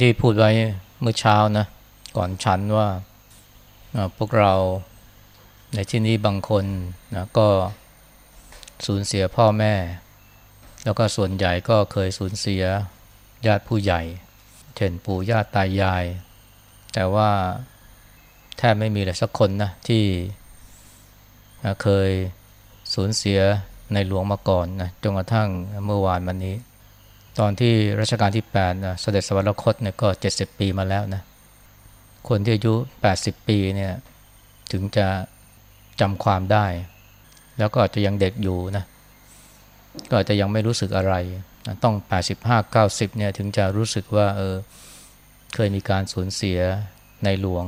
ที่พูดไว้เมื่อเช้านะ ก่อนฉันว่าพวกเราในที่นี้บางคนนะก็สูญเสียพ่อแม่ แล้วก็ส่วนใหญ่ก็เคยสูญเสียญาติผู้ใหญ่ เช่นปู่ย่าตายาย แต่ว่าแทบไม่มีเลยสักคนนะที่เคยสูญเสียในหลวงมาก่อนนะจนกระทั่งเมื่อวานวันนี้ ตอนที่รัชกาลที่8นะเสด็จสวรรคตเนี่ยก็ 70 ปีมาแล้วนะคนที่อายุ 80 ปีเนี่ยถึงจะจำความได้ แล้วก็อาจจะยังเด็กอยู่นะก็อาจจะยังไม่รู้สึกอะไร ต้อง 85 90เนี่ยถึงจะรู้สึกว่าเออเคยมีการสูญเสียในหลวง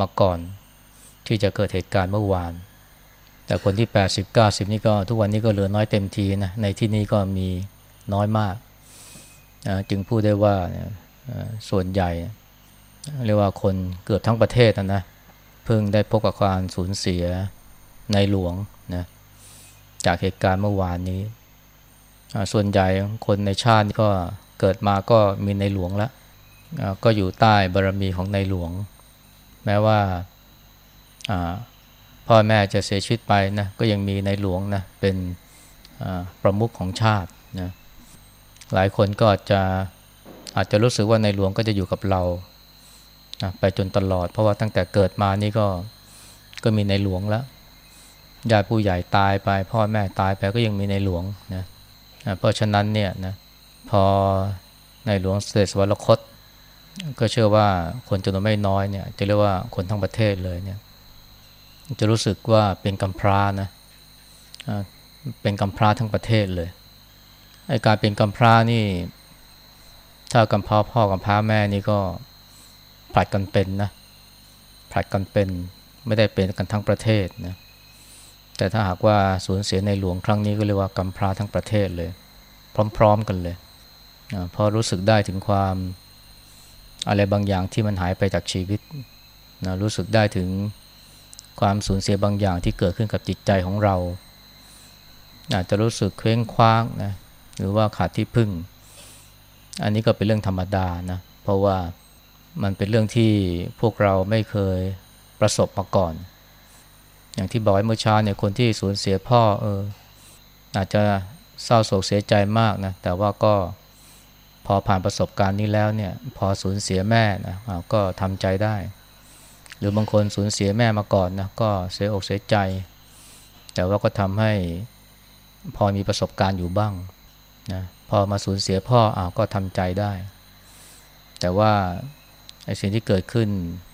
มาก่อน ที่จะเกิดเหตุการณ์เมื่อวาน แต่คนที่ 80 90 นี่ก็ทุกวันนี้ก็เหลือน้อยเต็มทีนะในที่นี้ก็มีน้อยมาก จึงพูดได้ว่าส่วนใหญ่ เรียกว่าคนเกือบทั้งประเทศนะเพิ่งได้พบกับความสูญเสียในหลวงนะจากเหตุการณ์เมื่อวานนี้ ส่วนใหญ่คนในชาติก็เกิดมาก็มีในหลวงแล้วก็อยู่ใต้บารรมีของในหลวง แม้ว่าพ่อแม่จะเสียชีวิตไปนะก็ยังมีในหลวงนะเป็นประมุขของชาตินะ หลายคนก็จจะอาจจะรู้สึกว่าในหลวงก็จะอยู่กับเราไปจนตลอด เพราะว่าตั้งแต่เกิดมานี่ก็ก็มีในหลวงแล้วญาติผู้ใหญ่ตายไป พ่อแม่ตายไปก็ยังมีในหลวงนะเพราะฉะนั้นเนี่ยนะพอในหลวงเสด็จสวรรคต ก็เชื่อว่าคนจำนวนไม่น้อยเนี่ยจะเรียกว่าคนทั้งประเทศเลยเนี่ยจะรู้สึกว่าเป็นกำพร้านะเป็นกำพร้าทั้งประเทศเลย ไอการเป็นกำพร้านี่ ถ้ากำพร้าพ่อกำพร้าแม่นี่ก็ผลัดกันเป็นนะผลัดกันเป็นไม่ได้เป็นกันทั้งประเทศนะแต่ถ้าหากว่าสูญเสียในหลวงครั้งนี้ก็เรียกว่ากำพร้าทั้งประเทศเลย พร้อม ๆกันเลยนะพอรู้สึกได้ถึงความอะไรบางอย่างที่มันหายไปจากชีวิตนะรู้สึกได้ถึงความสูญเสียบางอย่างที่เกิดขึ้นกับจิตใจของเราอาจจะรู้สึกเคว้งคว้างนะ หรือว่าขาดที่พึ่ง อันนี้ก็เป็นเรื่องธรรมดานะ เพราะว่ามันเป็นเรื่องที่พวกเราไม่เคยประสบมาก่อน อย่างที่บอกไว้เมื่อเช้าเนี่ยคนที่สูญเสียพ่อเอออาจจะเศร้าโศกเสียใจมากนะแต่ว่าก็พอผ่านประสบการณ์นี้แล้วเนี่ย พอสูญเสียแม่นะก็ทำใจได้ หรือบางคนสูญเสียแม่มาก่อนนะก็เสียอกเสียใจ แต่ว่าก็ทำให้พอมีประสบการณ์อยู่บ้าง นะพอมาสูญเสียพ่ออ้าวก็ทำใจได้ แต่ว่าไอ้สิ่งที่เกิดขึ้น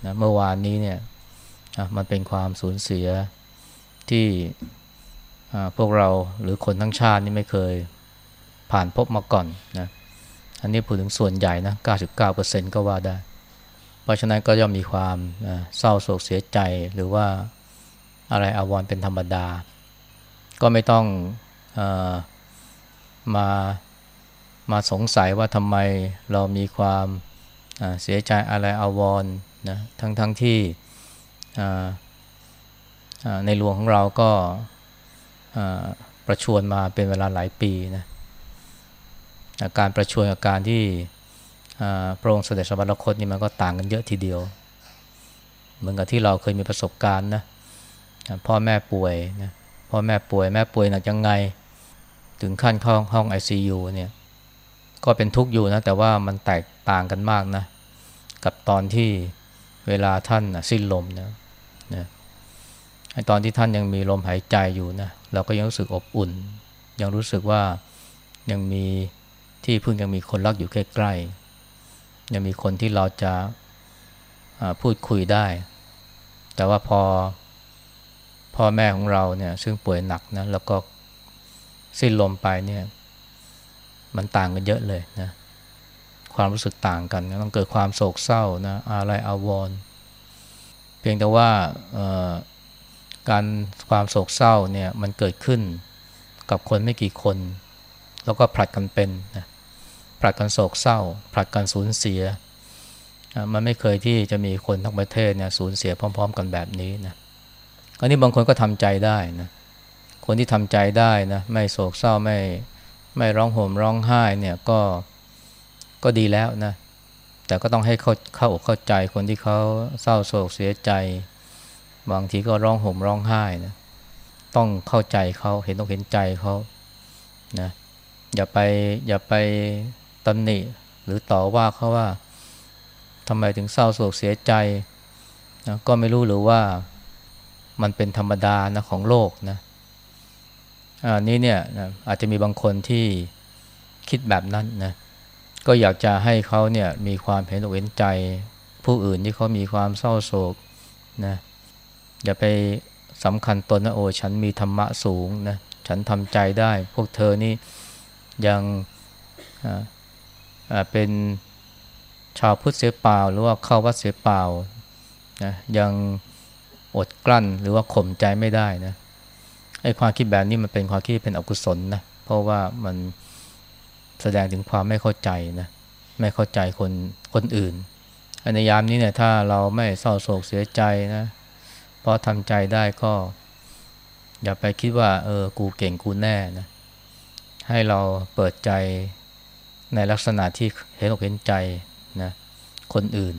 นะเมื่อวานนี้เนี่ยมันเป็นความสูญเสียที่พวกเราหรือคนทั้งชาตินี่ไม่เคยผ่านพบมาก่อนนะอันนี้พูดถึงส่วนใหญ่นะ 99%ก็ว่าได้ เพราะฉะนั้นก็ย่อมมีความเศร้าโศกเสียใจหรือว่าอะไรอาวรณ์เป็นธรรมดา ก็ไม่ต้องอ มามาสงสัยว่าทำไมเรามีความเสียใจอะไรอาวรณ์นะทั้งทั้งที่ในหลวงของเราก็ประชวรมาเป็นเวลาหลายปีนะการประชวรกับการที่พระองค์เสด็จสวรรคตนี่มันก็ต่างกันเยอะทีเดียว เหมือนกับที่เราเคยมีประสบการณ์นะพ่อแม่ป่วยนะพ่อแม่ป่วยแม่ป่วยหนักยังไง ถึงขั้นเข้าห้อง ICU เนี่ยก็เป็นทุกข์อยู่นะแต่ว่ามันแตกต่างกันมากนะ กับตอนที่เวลาท่านสิ้นลมนะนะไอตอนที่ท่านยังมีลมหายใจอยู่นะเราก็ยังรู้สึกอบอุ่น ยังรู้สึกว่ายังมีที่พึ่งยังมีคนรักอยู่ใกล้ๆยังมีคนที่เราจะพูดคุยได้ แต่ว่าพอพ่อแม่ของเราเนี่ยซึ่งป่วยหนักนะแล้วก็ สิ้นลมไปเนี่ย มันต่างกันเยอะเลยนะ ความรู้สึกต่างกันต้องเกิดความโศกเศร้านะอะไรอาวรณ์เพียงแต่ว่าการความโศกเศร้าเนี่ยมันเกิดขึ้นกับคนไม่กี่คน แล้วก็ผลัดกันเป็นนะผลัดกันโศกเศร้า ผลัดกันสูญเสีย มันไม่เคยที่จะมีคนทั้งประเทศเนี่ยสูญเสียพร้อม ๆ กันแบบนี้นะอันนี้บางคนก็ทำใจได้นะ คนที่ทำใจได้นะไม่โศกเศร้าไม่ไม่ร้องโหมร้องไห้เนี่ยก็ก็ดีแล้วนะ แต่ก็ต้องให้เข้าเข้าอกเข้าใจคนที่เขาเศร้าโศกเสียใจ บางทีก็ร้องโห่มร้องไห้นะต้องเข้าใจเขาเห็นต้องเห็นใจเขานะอย่าไปอย่าไปตำหนิหรือต่อว่าเขาว่าทำไมถึงเศร้าโศกเสียใจนะก็ไม่รู้หรือว่ามันเป็นธรรมดานะของโลกนะ อันนี้เนี่ยนะอาจจะมีบางคนที่คิดแบบนั้นนะก็อยากจะให้เขาเนี่ยมีความเห็นอกเห็นใจ ผู้อื่นที่เขามีความเศร้าโศกนะอย่าไปสำคัญตนนะโอ้ฉันมีธรรมะสูงนะฉันทำใจได้ พวกเธอนี่ยังเป็นชาวพุทธเสียเปล่า หรือว่าเข้าวัดเสียเปล่านะยังอดกลั้นหรือว่าข่มใจไม่ได้นะ ไอ้ความคิดแบบนี้มันเป็นความคิดเป็นอกุศลนะเพราะว่ามันแสดงถึงความไม่เข้าใจนะไม่เข้าใจคนคนอื่นในยามนี้เนี่ยถ้าเราไม่เศร้าโศกเสียใจนะเพราะทำใจได้ก็ อย่าไปคิดว่า เออกูเก่งกูแน่นะให้เราเปิดใจในลักษณะที่เห็นอกเห็นใจนะคนอื่น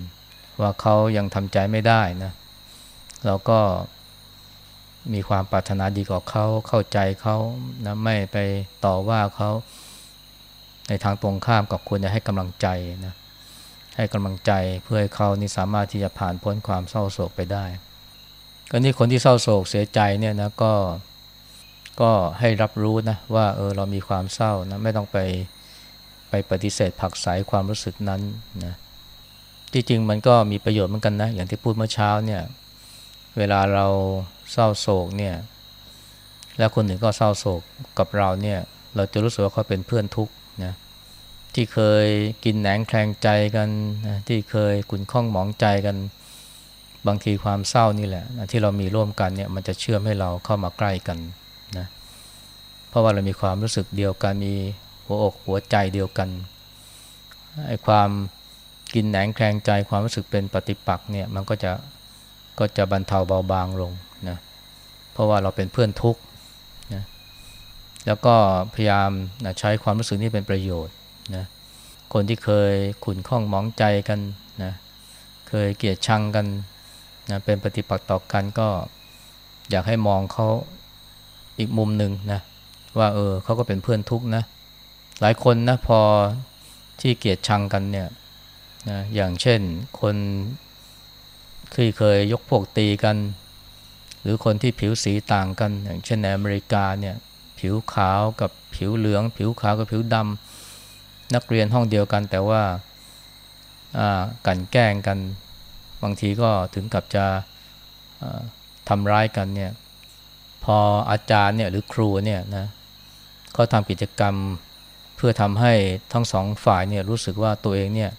ว่าเขายังทำใจไม่ได้นะเราก็ มีความปรารถนาดีกว่าเขาเข้าใจเขานะไม่ไปต่อว่าเขาในทางตรงข้ามกับควรจะให้กำลังใจนะให้กำลังใจเพื่อให้เขานี่สามารถที่จะผ่านพ้นความเศร้าโศกไปได้ ก็นี่คนที่เศร้าโศกเสียใจเนี่ยนะก็ก็ให้รับรู้นะว่าเออเรามีความเศร้านะไม่ต้องไปไปปฏิเสธผักใสความรู้สึกนั้นนะที่จริงมันก็มีประโยชน์เหมือนกันนะอย่างที่พูดเมื่อเช้าเนี่ยเวลาเรา เศร้าโศกเนี่ย แล้วคนหนึ่งก็เศร้าโศกกับเราเนี่ย เราจะรู้สึกว่าเขาเป็นเพื่อนทุกข์นะที่เคยกินแหนงแคลงใจกันนะที่เคยขุนข้องหมองใจกัน บางทีความเศร้านี่แหละนะที่เรามีร่วมกันเนี่ยมันจะเชื่อมให้เราเข้ามาใกล้กันนะเพราะว่าเรามีความรู้สึกเดียวกันมีหัวอกหัวใจเดียวกันไอ้ความกินแหนงแคลงใจความรู้สึกเป็นปฏิปักษ์เนี่ยมันก็จะก็จะบรรเทาเบาบางลง นะเพราะว่าเราเป็นเพื่อนทุกข์นะแล้วก็พยายามนะใช้ความรู้สึกนี้เป็นประโยชน์นะคนที่เคยขุนข้องมองใจกันนะเคยเกลียดชังกันนะเป็นปฏิปักษ์ต่อกันก็อยากให้มองเขาอีกมุมหนึ่งนะว่าเออเขาก็เป็นเพื่อนทุกข์นะหลายคนนะพอที่เกลียดชังกันเนี่ยนะอย่างเช่นคนที่เคยยกพวกตีกัน หรือคนที่ผิวสีต่างกันอย่างเช่นในอเมริกาเนี่ยผิวขาวกับผิวเหลือง ผิวขาวกับผิวดำนักเรียนห้องเดียวกันแต่ว่ากันแกล้งกัน บางทีก็ถึงกับจะทำร้ายกันเนี่ยพออาจารย์เนี่ยหรือครูเนี่ยนะเขาทำกิจกรรมเพื่อทำให้ทั้งสองฝ่ายเนี่ยรู้สึกว่าตัวเองเนี่ย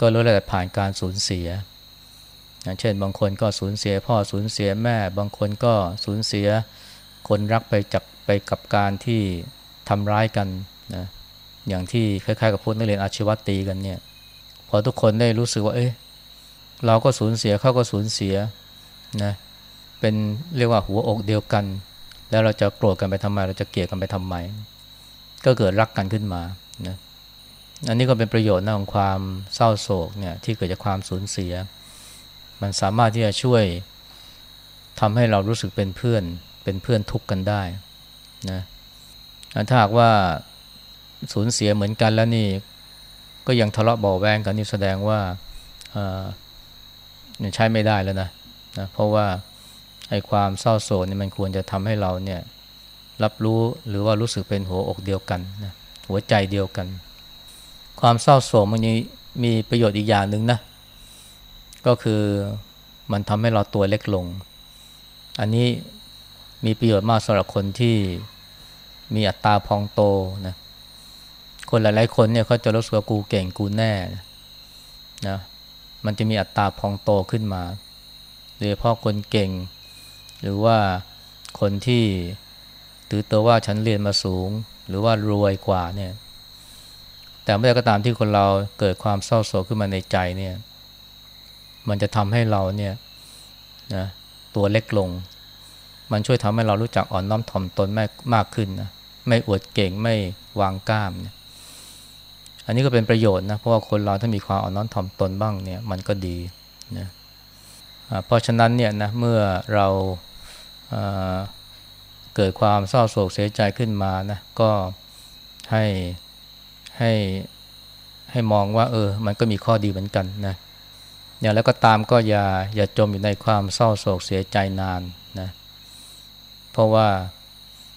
ก็รู้แล้วแต่ผ่านการสูญเสีย เช่นบางคนก็สูญเสียพ่อสูญเสียแม่ บางคนก็สูญเสียคนรักไปจากไปกับการที่ทำร้ายกันนะอย่างที่คล้ายๆกับพวกนักเรียนอาชีวะตีกันเนี่ยพอทุกคนได้รู้สึกว่าเอ้ยเราก็สูญเสียเขาก็สูญเสียนะเป็นเรียกว่าหัวอกเดียวกัน แล้วเราจะโกรธกันไปทำไม เราจะเกลียดกันไปทำไม ก็เกิดรักกันขึ้นมานะอันนี้ก็เป็นประโยชน์นะของความเศร้าโศกเนี่ยที่เกิดจากความสูญเสีย มันสามารถที่จะช่วยทำให้เรารู้สึกเป็นเพื่อน เป็นเพื่อนทุกข์กันได้นะถ้าหากว่าสูญเสียเหมือนกันแล้วนี่ ก็ยังทะเลาะเบาแวงกันนี่แสดงว่าใช้ไม่ได้แล้วนะนะ เพราะว่าไอ้ความเศร้าโศกนี่มันควรจะทำให้เราเนี่ยรับรู้หรือว่ารู้สึกเป็นหัวอกเดียวกันนะหัวใจเดียวกัน ความเศร้าโศกมันมีประโยชน์อีกอย่างหนึ่งนะ ก็คือมันทำให้เราตัวเล็กลง อันนี้มีประโยชน์มากสำหรับคนที่มีอัตราพองโตนะคนหลายๆคนเนี่ยเขาจะรู้สึกว่ากูเก่งกูแน่นะมันจะมีอัตราพองโตขึ้นมาโดยเฉพาะคนเก่ง หรือว่าคนที่ถือตัวว่าฉันเรียนมาสูง หรือว่ารวยกว่าเนี่ยแต่เมื่อก็ตามที่คนเราเกิดความเศร้าโศกขึ้นมาในใจเนี่ย มันจะทำให้เราเนี่ยนะตัวเล็กลง มันช่วยทำให้เรารู้จักอ่อนน้อมถ่อมตนมากมากขึ้นนะไม่อวดเก่งไม่วางกล้ามเนี่ยอันนี้ก็เป็นประโยชน์นะเพราะว่าคนเราถ้ามีความอ่อนน้อมถ่อมตนบ้างเนี่ยมันก็ดีนะเพราะฉะนั้นเนี่ยนะเมื่อเราเกิดความเศร้าโศกเสียใจขึ้นมานะก็ให้ให้ให้มองว่าเออ มันก็มีข้อดีเหมือนกันนะ อย่างแล้วก็ตามก็อย่าอย่าจมอยู่ในความเศร้าโศกเสียใจนานนะเพราะว่า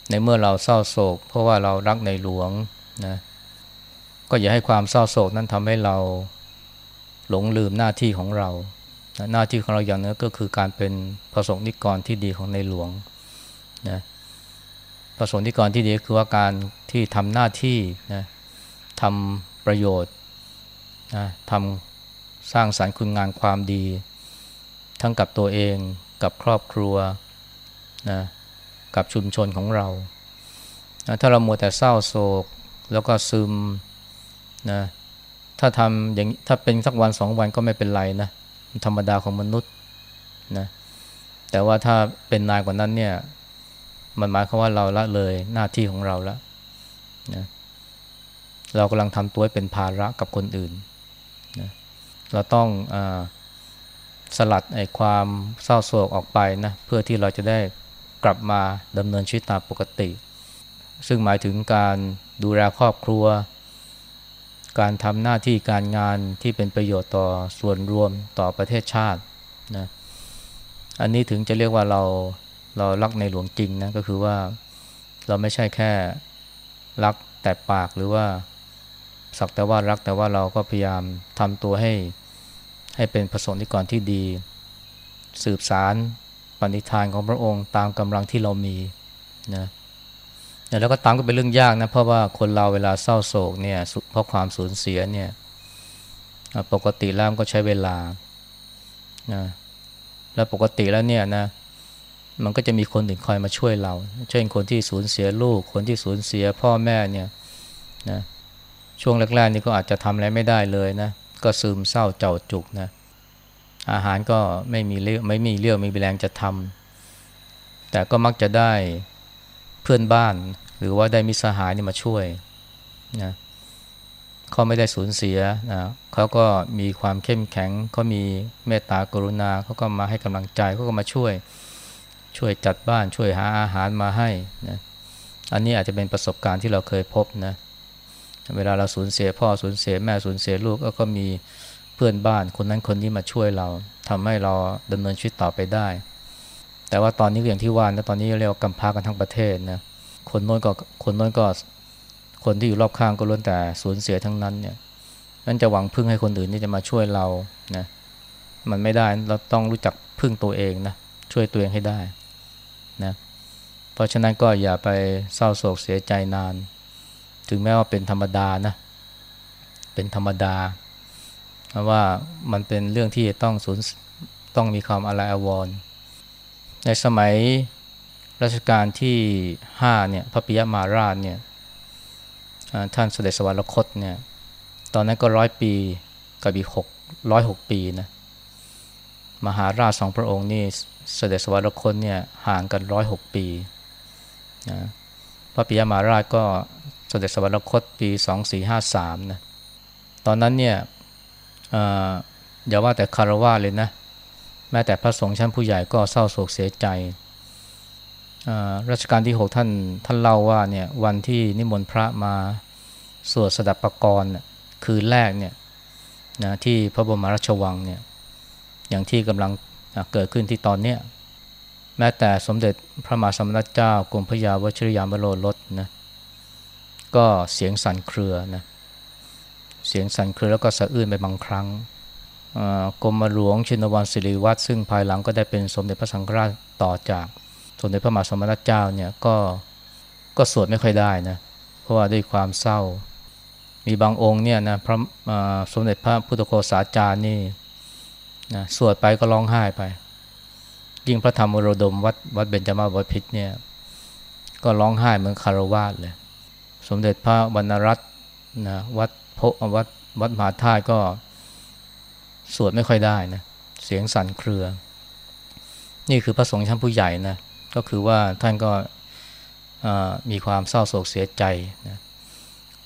ในเมื่อเราเศร้าโศก เพราะว่าเรารักในหลวงนะก็อย่าให้ความเศร้าโศกนั้นทำให้เราหลงลืมหน้าที่ของเรา หน้าที่ของเราอย่างนึงก็คือการเป็นพระสงฆ์นิกรที่ดีของในหลวงนะพระสงฆ์นิกรที่ดีคือว่าการที่ทำหน้าที่นะทำประโยชน์นะทำ สร้างสารรค์คุณงานความดี ทั้งกับตัวเองกับครอบครัวนะกับชุมชนของเรานะถ้าเรามัวแต่เศร้าโศกแล้วก็ซึมนะถ้าทำอย่างถ้าเป็นสักวันสองวันก็ไม่เป็นไรนะธรรมดาของมนุษย์นะแต่ว่าถ้าเป็นนายกว่านั้นเนี่ยมันหมายความว่าเราละเลยหน้าที่ของเราแล้วนะเรากำลังทำตัวเป็นภาระกับคนอื่น เราต้องอสลัดไอ้ความเศร้าโศกออกไปนะเพื่อที่เราจะได้กลับมาดำเนินชีวิตตามปกติ ซึ่งหมายถึงการดูแลครอบครัว การทำหน้าที่การงานที่เป็นประโยชน์ต่อส่วนรวมต่อประเทศชาตินะอันนี้ถึงจะเรียกว่าเราเรารักในหลวงจริงนะก็คือว่าเราไม่ใช่แค่รักแต่ปากหรือว่าสักแต่ว่ารักแต่ว่าเราก็พยายามทำตัวให้ ให้เป็นประสงค์นิกรที่ดี สืบสารปณิธานของพระองค์ตามกำลังที่เรามีนะแล้วก็ตามก็เป็นเรื่องยากนะเพราะว่าคนเราเวลาเศร้าโศกเนี่ยเพราะความสูญเสียเนี่ยปกติแล้วก็ใช้เวลานะแล้วปกติแล้วเนี่ยนะมันก็จะมีคนอื่นคอยมาช่วยเรา เช่นคนที่สูญเสียลูก คนที่สูญเสียพ่อแม่เนี่ยนะช่วงแรกๆนี่ก็อาจจะทำอะไรไม่ได้เลยนะ ก็ซึมเศร้าเจ้าจุกนะอาหารก็ไม่มีเลี้ยวไม่มีเลี้ยวไม่มีแรงจะทำแต่ก็มักจะได้เพื่อนบ้าน หรือว่าได้มิสหายนี่มาช่วยนะเขาไม่ได้สูญเสียนะเขาก็มีความเข้มแข็งเขามีเมตตากรุณาเขาก็มาให้กำลังใจเขาก็มาช่วย ช่วยจัดบ้านช่วยหาอาหารมาให้นะอันนี้อาจจะเป็นประสบการณ์ที่เราเคยพบนะเเวลาเราสูญเสียพ่อสูญเสียแม่สูญเสียลูกก็มีเพื่อนบ้านคนนั้นคนนี้มาช่วยเราทำให้เราดำเนินชีวิตต่อไปได้ แต่ว่าตอนนี้อย่างที่ว่านะตอนนี้เรียกกำพากันทั้งประเทศนะคนโน้นก็คนโน้นก็คนที่อยู่รอบข้างก็ล้วนแต่สูญเสียทั้งนั้นเนี่ยนั่นจะหวังพึ่งให้คนอื่นที่จะมาช่วยเรานะมันไม่ได้เราต้องรู้จักพึ่งตัวเองนะช่วยตัวเองให้ได้นะเพราะฉะนั้นก็อย่าไปเศร้าโศกเสียใจนาน ถึงแม้ว่าเป็นธรรมดานะ เป็นธรรมดา ว่ามันเป็นเรื่องที่ต้องสูญต้องมีความอะไรอววร ในสมัยรัชกาลที่ห้าเนี่ยพระปิยมาราชเนี่ยท่านเสด็จสวรรคตเนี่ยตอนนั้นก็ร้อยปีกับอีกหกร้อยหกปีนะมหาราชสองพระองค์นี่เสด็จสวรรคตเนี่ยห่างกันร้อยหกปีนะพระปิยมาราชก็ สด็จสวรรคตปี 2453นะตอนนั้นเนี่ยอย่าว่าแต่คารวะเลยนะ แม้แต่พระสงฆ์ชั้นผู้ใหญ่ก็เศร้าโศกเสียใจรัชกาลที่ 6 ท่านท่านเล่าว่าเนี่ยวันที่นิมนต์พระมาสวดสดับประกรณ์คืนแรกเนี่ยนะที่พระบรมราชวังเนี่ยอย่างที่กำลังเกิดขึ้นที่ตอนเนี้ยแม้แต่สมเด็จพระมหาสมณเจ้ากรมพระยาวชิรยามโรรสนะ ก็เสียงสั่นเครือนะเสียงสั่นเครือแล้วก็สะอื้นไปบางครั้งกรมหลวงชินวันสิริวัตรซึ่งภายหลังก็ได้เป็นสมเด็จพระสังฆราชต่อจากสมเด็จพระมหาสมณเจ้าเนี่ยก็ก็สวดไม่ค่อยได้นะเพราะว่าด้วยความเศร้า มีบางองค์เนี่ยนะพระสมเด็จพระพุทธโฆษาจารย์นี่นะสวดไปก็ร้องไห้ไป ยิ่งพระธรรมวโรดมวัดวัดเบญจมาบพิตรเนี่ยก็ร้องไห้เหมือนคารวาสเลย สมเด็จพระวรรณรัตน์นะวัดพวัดวัดมหาธาตุก็สวดไม่ค่อยได้นะเสียงสั่นเครือ นี่คือพระสงฆ์ชั้นผู้ใหญ่นะก็คือว่าท่านก็มีความเศร้าโศกเสียใจนะ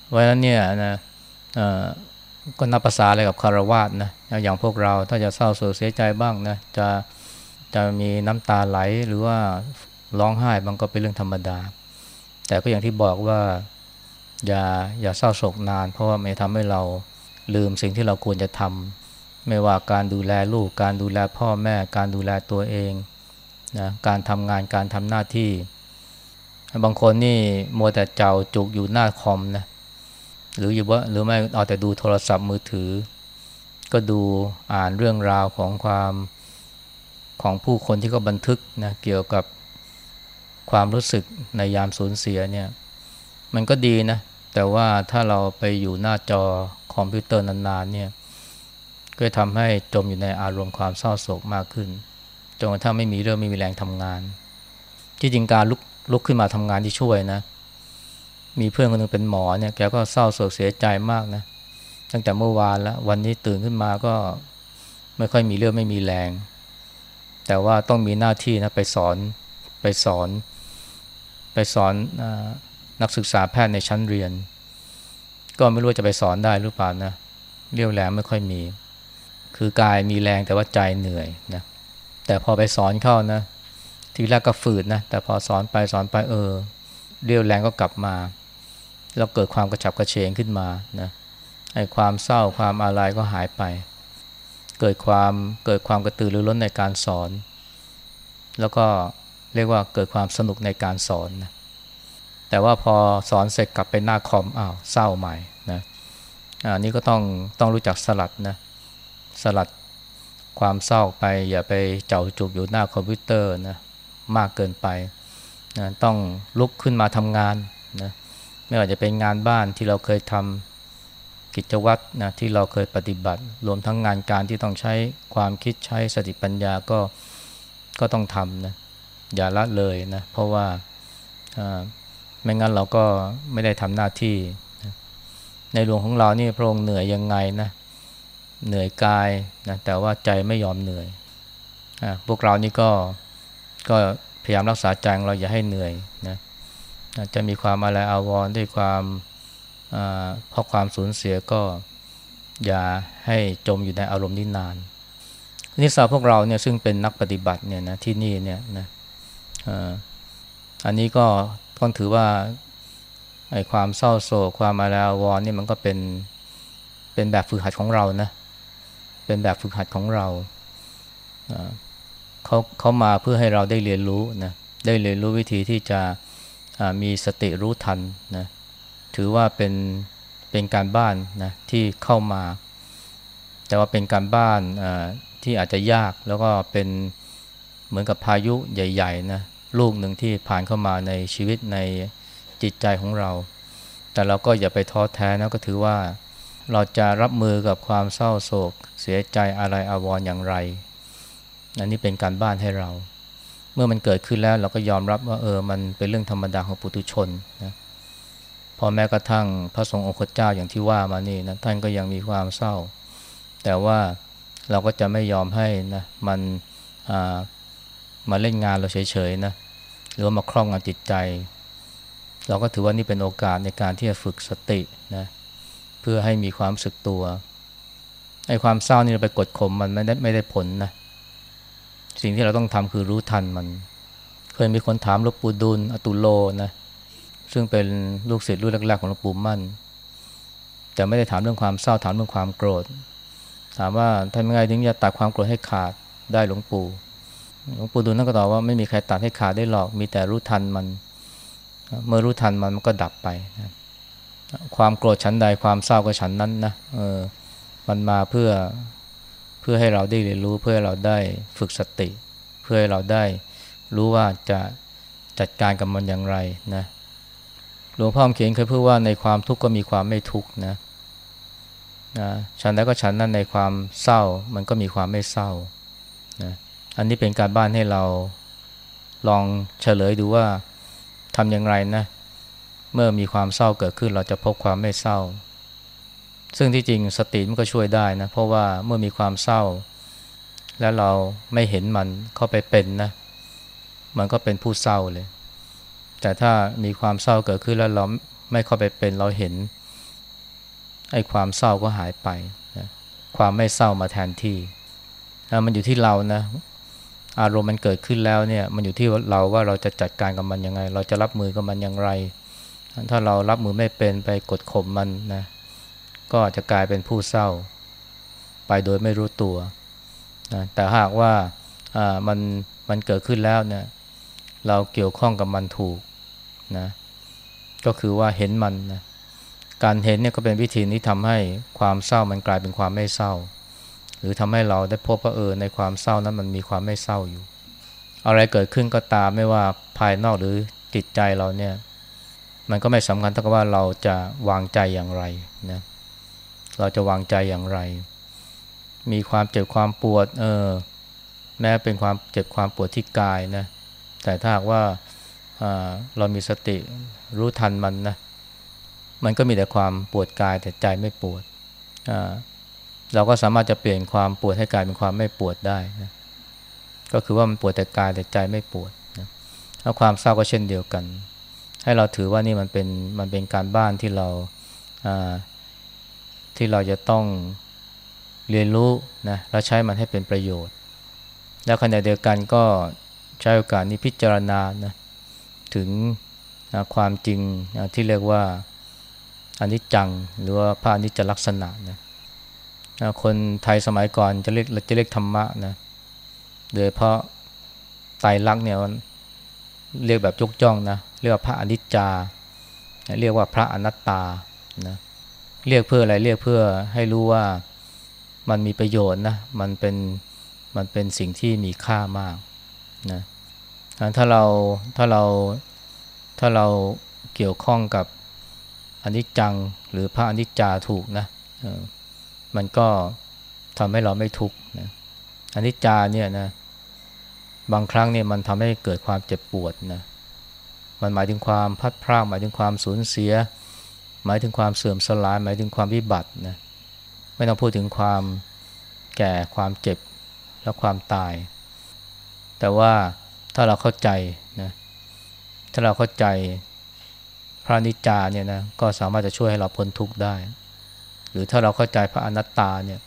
เพราะฉะนั้นเนี่ยนะก็นับภาษาอะไรกับคารวาสนะอย่างพวกเราถ้าจะเศร้าโศกเสียใจบ้างนะจะจะมีน้ำตาไหลหรือว่าร้องไห้บางก็เป็นเรื่องธรรมดา แต่ก็อย่างที่บอกว่า อย่าอย่าเศร้าโศกนาน เพราะว่าไม่ทำให้เราลืมสิ่งที่เราควรจะทำไม่ว่าการดูแลลูก การดูแลพ่อแม่ การดูแลตัวเองนะการทำงานการทำหน้าที่ บางคนนี่มัวแต่เจ้าจุกอยู่หน้าคอมนะหรืออยู่ว่าหรือไม่เอาแต่ดูโทรศัพท์มือถือ ก็ดูอ่านเรื่องราวของความของผู้คนที่เขาบันทึกนะเกี่ยวกับความรู้สึกในยามสูญเสียเนี่ยมันก็ดีนะ แต่ว่าถ้าเราไปอยู่หน้าจอคอมพิวเตอร์นานๆเนี่ยก็ทำให้จมอยู่ในอารมณ์ความเศร้าโศกมากขึ้นจนกระทั่งไม่มีเรื่องไม่มีแรงทำงาน ที่จริงการลุกลุกขึ้นมาทำงานที่ช่วยนะ มีเพื่อนคนนึงเป็นหมอเนี่ยแกก็เศร้าโศกเสียใจมากนะตั้งแต่เมื่อวานแล้ววันนี้ตื่นขึ้นมาก็ไม่ค่อยมีเรื่องไม่มีแรง แต่ว่าต้องมีหน้าที่นะไปสอนไปสอน ไปสอนอ นักศึกษาแพทย์ในชั้นเรียน ก็ไม่รู้จะไปสอนได้หรือเปล่านะเรี่ยวแรงไม่ค่อยมี คือกายมีแรงแต่ว่าใจเหนื่อยนะแต่พอไปสอนเข้านะ ทีแรกก็ฝืดนะแต่พอสอนไปสอนไปเออ เรียวแรงก็กลับมา แล้วเกิดความกระฉับกระเฉงขึ้นมานะไอ้ความเศร้าความอะไรก็หายไป เกิดความเกิดความกระตือรือร้นในการสอน แล้วก็เรียกว่าเกิดความสนุกในการสอนนะ แต่ว่าพอสอนเสร็จกลับไปหน้าคอมอ้าวเศร้าใหม่นะอันนี้ก็ต้องต้องรู้จักสลัดนะสลัดความเศร้าไป อย่าไปเจ้าจุกอยู่หน้าคอมพิวเตอร์นะมากเกินไปนะต้องลุกขึ้นมาทำงานนะไม่ว่าจะเป็นงานบ้านที่เราเคยทำกิจวัตรนะที่เราเคยปฏิบัติ รวมทั้งงานการที่ต้องใช้ความคิดใช้สติปัญญาก็ก็ต้องทำนะอย่าละเลยนะเพราะว่า ไม่งั้นเราก็ไม่ได้ทำหน้าที่ ในหลวงของเรานี่พระองค์เหนื่อยยังไงนะเหนื่อยกายนะแต่ว่าใจไม่ยอมเหนื่อยอพวกเรานี่ก็ก็พยายามรักษาใจเราอย่าให้เหนื่อยนะจะมีความอะไรอาวรด้วยความเพราะความสูญเสียก็อย่าให้จมอยู่ในอารมณ์นี้นานนิสัยพวกเราเนี่ยซึ่งเป็นนักปฏิบัติเนี่ยนะที่นี่เนี่ยนะอันนี้ก็ ต้องถือว่าไอ้ความเศร้าโศกความอะไรอาวรนี่มันก็เป็นเป็นแบบฝึกหัดของเรานะเป็นแบบฝึกหัดของเราเขาเขามาเพื่อให้เราได้เรียนรู้นะได้เรียนรู้วิธีที่จะมีสติรู้ทันนะถือว่าเป็นเป็นการบ้านนะที่เข้ามา แต่ว่าเป็นการบ้านที่อาจจะยากแล้วก็เป็นเหมือนกับพายุใหญ่ๆนะ ลูกหนึ่งที่ผ่านเข้ามาในชีวิตในจิตใจของเรา แต่เราก็อย่าไปท้อแท้นะก็ถือว่า เราจะรับมือกับความเศร้าโศก เสียใจอะไรอาวรออย่างไรอันนี้เป็นการบ้านให้เรา เมื่อมันเกิดขึ้นแล้วเราก็ยอมรับว่าเออมันเป็นเรื่องธรรมดาของปุถุชนนะพอแม้กระทั่งพระสงฆ์องค์เจ้าอย่างที่ว่ามานี่นะท่านก็ยังมีความเศร้า แต่ว่าเราก็จะไม่ยอมให้นะมัน มาเล่นงานเราเฉยๆนะหรือามาครอบงำจิตใจ เราก็ถือว่านี่เป็นโอกาสในการที่จะฝึกสตินะเพื่อให้มีความสึกตัวไอ้ความเศร้านี่เราไปกดข่มมันไม่ได้ไม่ได้ผลนะสิ่งที่เราต้องทำคือรู้ทันมัน เคยมีคนถามหลวงปู่ดุลอตุโลนะซึ่งเป็นลูกศิษย์รุ่นแรกๆของหลวงปู่มั่น แต่ไม่ได้ถามเรื่องความเศร้าถามเรื่องความโกรธ ถามว่าทำยังไงถึงจะตัดความโกรธให้ขาดได้หลวงปู่ หลวงปู่ดุลนั่นก็ตอบว่าไม่มีใครตัดให้ขาดได้หรอก มีแต่รู้ทันมัน เมื่อรู้ทันมันมันก็ดับไปนะความโกรธชั้นใดความเศร้าก็ชั้นนั้นนะเออมันมาเพื่อเพื่อให้เราได้เรียนรู้เพื่อให้เราได้ฝึกสติ เพื่อให้เราได้รู้ว่าจะจัดการกับมันอย่างไรนะหลวงพ่อเขียนเคยพูดว่าในความทุกข์ก็มีความไม่ทุกข์นะนะฉันแล้วก็ฉันนั้นในความเศร้ามันก็มีความไม่เศร้านะ อันนี้เป็นการบ้านให้เราลองเฉลยดูว่าทำอย่างไรนะ เมื่อมีความเศร้าเกิดขึ้นเราจะพบความไม่เศร้า ซึ่งที่จริงสติมันก็ช่วยได้นะ เพราะว่าเมื่อมีความเศร้า แล้วเราไม่เห็นมันเข้าไปเป็นนะ มันก็เป็นผู้เศร้าเลย แต่ถ้ามีความเศร้าเกิดขึ้นแล้วเราไม่เข้าไปเป็นเราเห็นไอ้ความเศร้าก็หายไปนะความไม่เศร้ามาแทนที่นะมันอยู่ที่เรานะ อารมณ์มันเกิดขึ้นแล้วเนี่ยมันอยู่ที่เราว่าเราจะจัดการกับมันยังไง เราจะรับมือกับมันอย่างไร ถ้าเรารับมือไม่เป็นไปกดข่มมันนะก็จะกลายเป็นผู้เศร้า ไปโดยไม่รู้ตัวนะแต่หากว่ามันมันเกิดขึ้นแล้วเนี่ยเราเกี่ยวข้องกับมันถูกนะก็คือว่าเห็นมันนะการเห็นเนี่ยก็เป็นวิธีนี้ทำให้ความเศร้ามันกลายเป็นความไม่เศร้า หรือทำให้เราได้พบว่าเออในความเศร้านั้นมันมีความไม่เศร้าอยู่ อะไรเกิดขึ้นก็ตามไม่ว่าภายนอกหรือจิตใจเราเนี่ย มันก็ไม่สำคัญเท่ากับว่าเราจะวางใจอย่างไรนะเราจะวางใจอย่างไร มีความเจ็บความปวด เออ แม้เป็นความเจ็บความปวดที่กายนะแต่ถ้าหากว่าเรามีสติรู้ทันมันนะมันก็มีแต่ความปวดกายแต่ใจไม่ปวด เราก็สามารถจะเปลี่ยนความปวดให้กลายเป็นความไม่ปวดได้นะก็คือว่ามันปวดแต่กายแต่ใจไม่ปวดนะแล้วความเศร้าก็เช่นเดียวกัน ให้เราถือว่านี่มันเป็นมันเป็นการบ้านที่เราที่เราจะต้องเรียนรู้นะแล้วใช้มันให้เป็นประโยชน์ แล้วขณะเดียวกันก็ใช้โอกาสนี้พิจารณานะถึงนะความจริงนะที่เรียกว่าอนิจจังหรือว่าพระอนิจจลักษณะนะนะ คนไทยสมัยก่อนจะเรียกจะเรียกธรรมะนะโดยเพราะไตรลักษณ์เนี่ยเรียกแบบยกจ้องนะเรียกว่าพระอนิจจา เรียกว่าพระอนัตตานะเรียกเพื่ออะไรเรียกเพื่อให้รู้ว่ามันมีประโยชน์นะมันเป็นมันเป็นสิ่งที่มีค่ามากนะถ้าเราถ้าเราถ้าเราเกี่ยวข้องกับอนิจจังหรือพระอนิจจาถูกนะ มันก็ทำให้เราไม่ทุกข์นะอนิจจาเนี่ยนะบางครั้งเนี่ยมันทำให้เกิดความเจ็บปวดนะมันหมายถึงความพัดพรากหมายถึงความสูญเสีย หมายถึงความเสื่อมสลาย หมายถึงความวิบัตินะไม่ต้องพูดถึงความแก่ความเจ็บและความตาย แต่ว่าถ้าเราเข้าใจนะถ้าเราเข้าใจพระนิจจาเนี่ยนะก็สามารถจะช่วยให้เราพ้นทุกข์ได้ หรือถ้าเราเข้าใจพระอนัตตาเนี่ย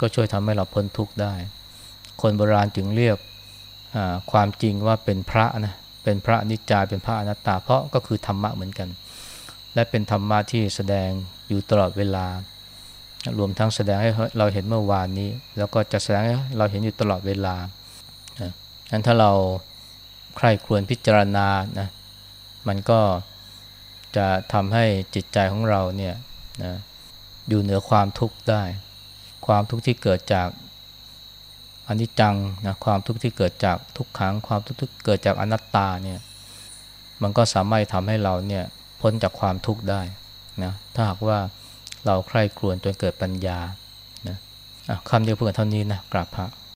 ก็ช่วยทำให้เราพ้นทุกข์ได้ คนโบราณจึงเรียกความจริงว่าเป็นพระนะเป็นพระนิจจาเป็นพระอนัตตา เพราะก็คือธรรมะเหมือนกัน และเป็นธรรมะที่แสดงอยู่ตลอดเวลา รวมทั้งแสดงให้เราเห็นเมื่อวานนี้ แล้วก็จะแสดงให้เราเห็นอยู่ตลอดเวลาดังนั้นถ้าเราใคร่ครวญพิจารณานะมันก็จะทำให้จิตใจของเราเนี่ยนะ อยู่เหนือความทุกข์ได้ ความทุกข์ที่เกิดจากอนิจจังนะความทุกข์ที่เกิดจากทุกขังความทุกข์ที่เกิดจากอนัตตาเนี่ยมันก็สามารถทำให้เราเนี่ยพ้นจากความทุกข์ได้นะถ้าหากว่าเราใคร่ครวญจนเกิดปัญญานะคำเดียวเพื่อเท่านี้นะกราบพระ